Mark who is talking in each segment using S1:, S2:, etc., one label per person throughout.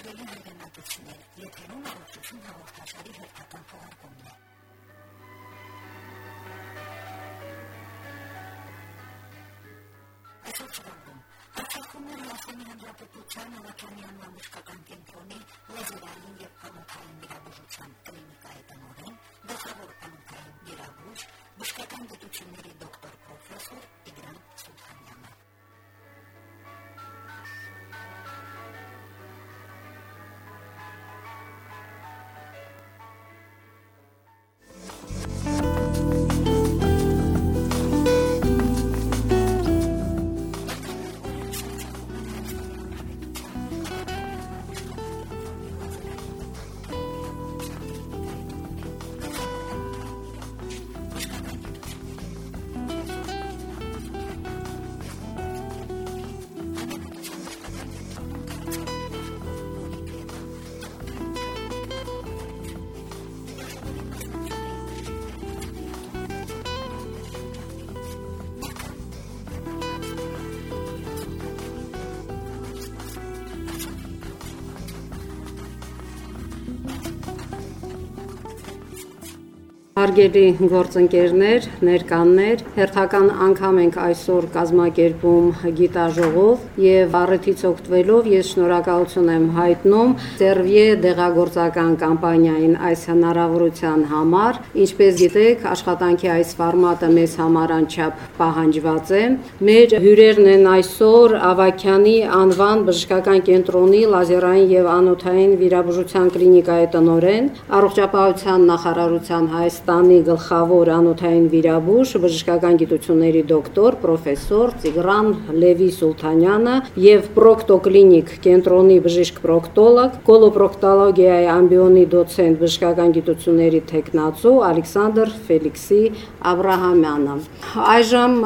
S1: Սիրելի հայրենակիցներ, եթերում առողջություն հաղորդաշարի հերթական թողարկումն է։ Այսօր չվարդում Արցախում է Լասոնի Հանրապետության Ավակյանի անվան բժշկական կենտրոնի լեզերային և համոթային վիրաբուժության կլինիկայի տնօրեն, գլխավոր համոթային վիրաբույժ, բժշկական գիտությունների դոկտոր պրոֆեսոր Տիգրան Սուլթանյանը։
S2: Հարգելի գործընկերներ, ներկաններ, հերթական անգամ ենք այսօր կազմակերպում գիտաժողով եւ առիթից օգտվելով ես շնորհակալություն եմ հայտնում Սերվիե դեղագործական կամպանիային այս հնարավորության համար։ Ինչպես գիտեք, աշխատանքի այս ֆորմատը մեզ համար անչափ պահանջված է։ Մեր հյուրերն են այսօր Ավակյանի անվան բժշկական կենտրոնի լազերային եւ անոթային վիրաբուժության կլինիկայի տնօրեն, առողջապահության նախարարության Հայաստան Հայաստանի գլխավոր անոթային վիրաբույժ, բժշկական գիտությունների դոկտոր, պրոֆեսոր Տիգրան Լևի Սուլթանյանը եւ Պրոկտոկլինիկ կենտրոնի բժիշկ-պրոկտոլոգ, կոլոպրոկտոլոգիայի ամբիոնի դոցենտ բժշկական գիտությունների տեխնացու Ալեքսանդր Ֆելիքսի Աբ รา համյանը։ Այժմ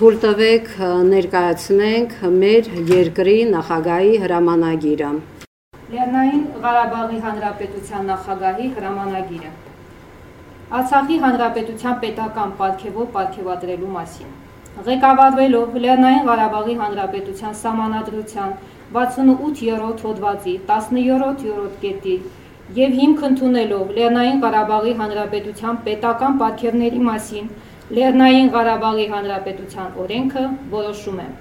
S2: թույլ տվեք ներկայացնենք մեր երկրի նախագահի հրամանագիրը։
S3: Լեռնային Ղարաբաղի Հանրապետության նախագահի հրամանագիրը Արցախի հանրապետության պետական պարգևով պարգևատրելու մասին։ Ղեկավարվելով Լեռնային Ղարաբաղի հանրապետության սահմանադրության 68-րդ հոդվածի 17-րդ կետի եւ հիմք ընդունելով Լեռնային Ղարաբաղի հանրապետության պետական պարգևների մասին Լեռնային Ղարաբաղի հանրապետության օրենքը որոշում եմ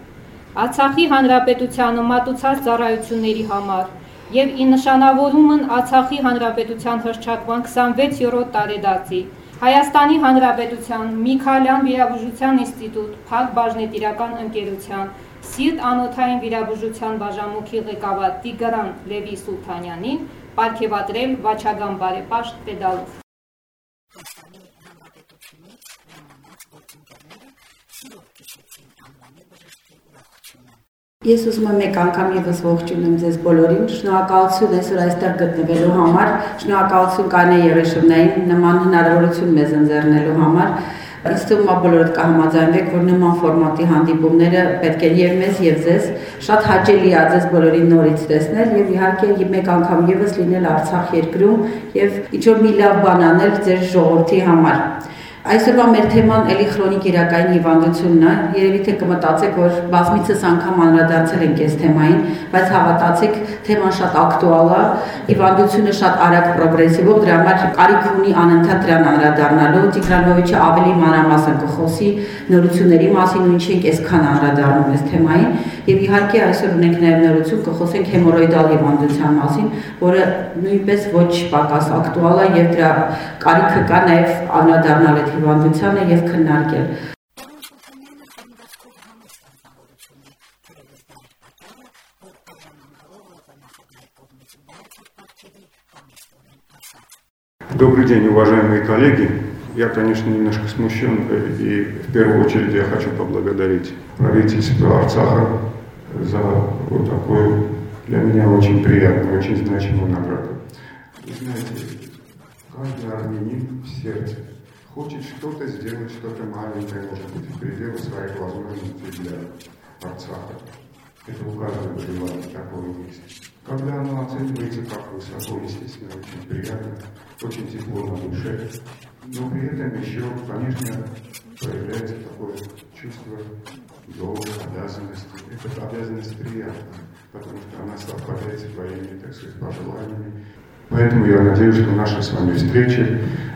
S3: Արցախի հանրապետությանը մատուցած ծառայությունների համար եւ ի նշանավորումն Արցախի Հանրապետության հռչակման 26-րդ տարեդարձի Հայաստանի Հանրապետության Միքայելյան վիրաբուժության ինստիտուտ Փակ բաժնետիրական ընկերության Սիրտ անոթային վիրաբուժության բաժանմունքի ղեկավար Տիգրան Լևի Սուլթանյանին ապարգևատրել Վաչագան բարեպաշտ պետալով
S1: Հայաստանի Հանրապետությունից հրամանած գործընկերները սիրով քշեցին անվանի բժշկի ուրախությունը։
S4: Ես ուզում եմ մեկ անգամ եւս ողջունել ձեզ բոլորին։ Շնորհակալություն այսօր այստեղ գտնվելու համար, շնորհակալություն Կանե Երեշովնային նման հնարավորություն մեզ ընձեռնելու համար։ թվում է բոլորդ կհամաձայնվեք, որ նման ֆորմատի հանդիպումները պետք է եւ մեզ եւ ձեզ շատ հաճելի է ձեզ բոլորին նորից տեսնել եւ իհարկե մեկ անգամ եւս լինել Արցախ երկրում եւ ինչ որ մի լավ բան անել ձեր ժողովրդի համար։ Այսօրվա մեր թեման էլի քրոնիկ իրակային հիվանդությունն է։ Երևի թե կմտածեք, որ բազմիցս անգամ անդրադարձել ենք այս թեմային, բայց հավատացեք, թեման շատ ակտուալ է, հիվանդությունը շատ արագ պրոգրեսիվ, դրա համար կարիք ունի անընդհատ դրան անդրադառնալու։ Տիգրանովիչը ավելի մանրամասն կխոսի նորությունների մասին, ու ինչի ենք այսքան անդրադառնում այս թեմային, եւ իհարկե այսօր ունենք նաեւ նորություն կխոսենք հեմորոիդալ հիվանդության մասին, որը նույնպես ոչ պակաս ակտուալ է եւ դրա կարիքը կա նաեւ անդրադառնալ այդ հիվանդությանը եւ քննարկել։
S5: Добрый день, уважаемые коллеги. Я, конечно, немножко смущен, и в первую очередь я хочу поблагодарить правительство Арцаха за вот такую для меня очень приятную, очень значимую награду. Вы знаете, каждый армянин в сердце хочет что-то сделать, что-то маленькое, может быть, в пределах своих возможностей для Арцаха. Это у каждого желания такое есть. Когда оно оценивается как высоко, естественно, очень приятно, очень тепло на душе, но при этом еще, конечно, проявляется такое чувство долг, обязанности. Это обязанность приятная, потому что она совпадает с твоими, так сказать, пожеланиями. Поэтому я надеюсь, что наша с вами встреча,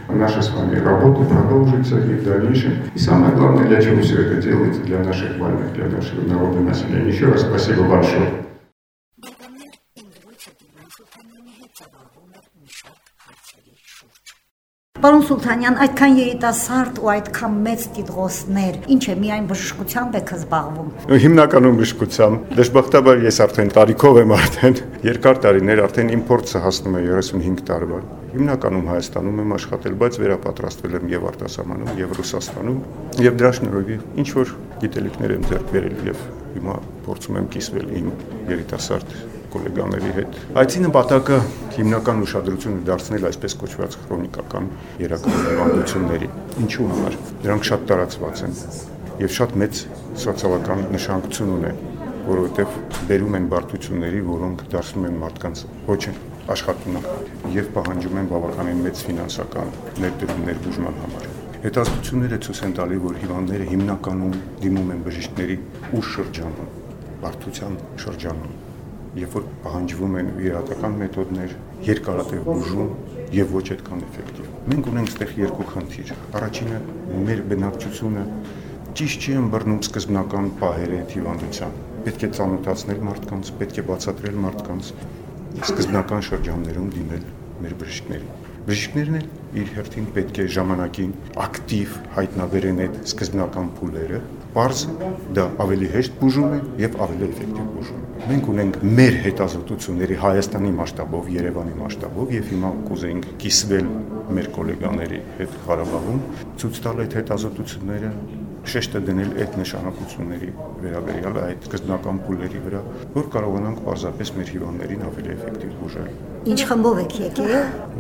S5: наша с вами работа продолжится и в дальнейшем. И самое главное, для чего все это делается, для наших больных, для нашего народа населения. Еще раз спасибо большое.
S1: Պարոն Սուլթանյան, այդքան երիտասարդ ու այդքան մեծ տիտղոսներ, ինչ է միայն բժշկությամբ եք զբաղվում։
S5: Հիմնականում բժշկությամբ։ Դժբախտաբար ես արդեն տարիքով եմ արդեն երկար տարիներ, արդեն իմ փորձը հասնում է 35 տարվա։ Հիմնականում Հայաստանում եմ աշխատել, բայց վերապատրաստվել եմ եւ արտասահմանում, եւ Ռուսաստանում, եւ դրա շնորհիվ ինչ որ գիտելիքներ եմ ձեռք բերել եւ հիմա փորձում եմ կիսվել իմ երիտասարդ գոլեգաների հետ։ Այցի նպատակը հիմնական ուշադրությունը դարձնել այսպես կոչված քրոնիկական երակամարտությունների։ Ինչու համար։ Դրանք շատ տարածված են եւ շատ մեծ սոցիալական նշանակություն ունեն, որովհետեւ բերում են բարդությունների, որոնք դարձնում են մարդկանց ոչ աշխատունակ եւ պահանջում են բավականին մեծ ֆինանսական ներդրումներ բուժման համար։ Հետազոտությունները ցույց են տալի, որ հիվանդները հիմնականում դիմում են բժիշկների ուշ շրջանում, բարդության շրջանում երբ որ պահանջվում են իրատական մեթոդներ, երկարատև բուժում եւ ոչ այդքան էֆեկտիվ։ Մենք ունենք այստեղ երկու խնդիր։ Առաջինը մեր բնակչությունը ճիշտ չի ըմբռնում սկզբնական պահերը հիվանդության։ Պետք է ծանոթացնել մարդկանց, պետք է բացատրել մարդկանց սկզբնական շրջաններում դիմել մեր բժիշկներին։ Բժիշկներն էլ իր հերթին պետք է ժամանակին ակտիվ հայտնաբերեն այդ սկզբնական փուլերը, Պարզ դա ավելի հեշտ բուժում է եւ ավելի էֆեկտիվ բուժում։ Մենք ունենք մեր հետազոտությունների Հայաստանի մասշտաբով, Երևանի մասշտաբով եւ հիմա կուզենք կիսվել մեր գոլեգաների հետ Ղարաբաղում, ցույց տալ այդ հետազոտությունները շեշտը դնել այդ նշանակությունների վերաբերյալ այդ սկզբնական փուլերի վրա, որ կարողանանք պարզապես մեր հիվանդներին ավելի էֆեկտիվ բուժել։
S1: Ինչ խմբով եք եկել։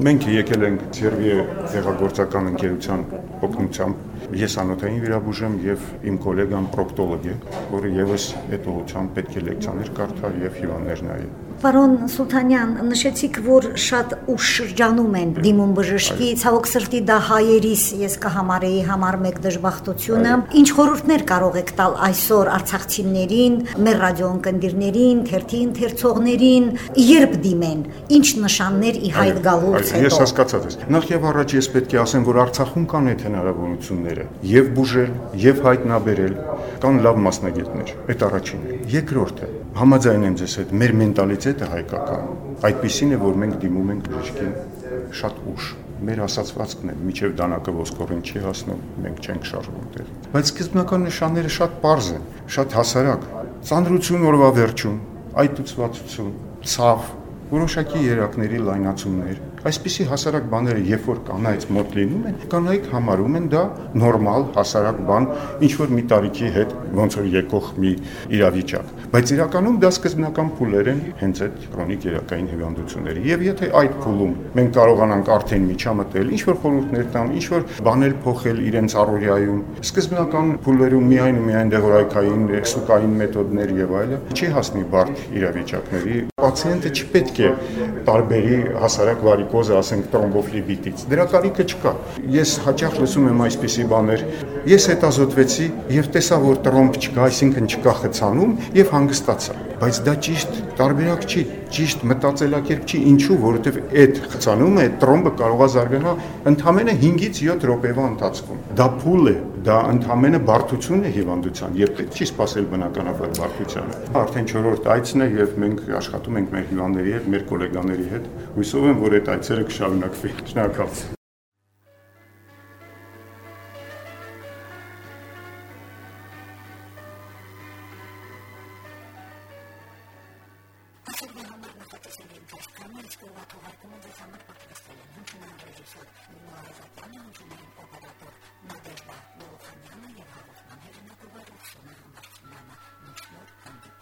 S5: Մենք եկել ենք Սերբիա տեղագործական ընկերության օգնությամբ ես անոթային վիրաբուժեմ եւ իմ գոլեգան պրոկտոլոգ է, որը եւս այդ ուղղությամբ պետք է լեկցիաներ կարդա եւ հիվանդներ նայի։
S1: Պարոն Սուլթանյան, նշեցիք, որ շատ ուշ շրջանում են դիմում բժշկի, ցավոք սրտի դա հայերիս ես կհամարեի համար մեկ դժբախտությունը։ Ինչ խորհուրդներ կարող եք տալ այսօր արցախցիներին, մեր ռադիոընկերներին, թերթի ընթերցողներին, երբ դիմեն, ինչ նշաններ ի հայտ գալուց
S5: հետո։ Ես հասկացած եմ։ Նախ եւ առաջ ես պետք է ասեմ, որ Արցախում կան այդ հնարավորությունները, եւ բուժել, եւ հայտնաբերել, կան լավ մասնագետներ։ Այդ առաջինը։ Երկրորդը, համաձայն եմ ձեզ հետ, մեր մենտալիտետը հայկական այդպեսին է, որ մենք դիմում ենք բժշկին շատ ուշ մեր ասացվածքն է, միջև դանակը ոսկորին չի հասնում, մենք չենք շարժվում դեր։ Բայց սկզբնական նշանները շատ པարզ են, շատ հասարակ։ Ծանրություն օրվա վերջում, այտուցվածություն, ցավ, որոշակի երակների լայնացումներ, Այսպիսի հասարակ բաները, երբ որ կանայց մոտ լինում են, կանայք համարում են դա նորմալ հասարակ բան, ինչ որ մի տարիքի հետ ոնց որ եկող մի իրավիճակ։ Բայց իրականում դա սկզբնական փուլեր են հենց այդ քրոնիկ երակային հիվանդությունների։ Եվ եթե այդ փուլում մենք կարողանանք արդեն միջամտել, ինչ որ խորհուրդներ տամ, ինչ որ բաներ փոխել իրենց առօրյայում, սկզբնական փուլերում միայն ու միայն դեղորայքային, էքսուկային մեթոդներ եւ այլը, չի հասնի բարդ իրավիճակների։ Պացիենտը չպետք է տարբերի հասարակ վարիկո գլյուկոզը, ասենք տրոմբոֆլիբիտից։ Դրա կարիքը չկա։ Ես հաճախ լսում եմ այսպիսի բաներ։ Ես հետազոտվեցի եւ տեսա, որ տրոմբ չկա, այսինքն չկա խցանում եւ հանգստացա բայց դա ճիշտ տարբերակ չի, ճիշտ մտածելակերպ չի, ինչու, որովհետև այդ խցանումը, այդ տրոմբը կարող է զարգանալ ընդամենը 5-ից 7 րոպեվա ընթացքում։ Դա փուլ է, դա ընդամենը բարդություն է հիվանդության, եւ պետք չի սпасել բնականաբար բարդությանը։ Արդեն 4-րդ այցն է եւ մենք աշխատում ենք մեր հիվանդների հետ, մեր գոլեգաների հետ։ Հույսով եմ, որ այդ այցերը կշարունակվի։ Շնորհակալ
S1: ձեր համար նախատեսել եմ ձեր կամերից գյուղաթողարկում ու ձեզ համար պատրաստել են հնչնան ռեժիսոր Նոարազատյանը, հնչնային օպերատոր Նադեժդա Նողանյանը և հավոխման հերենակը վարությունը համարցմանը մինչ նոր հանդիպ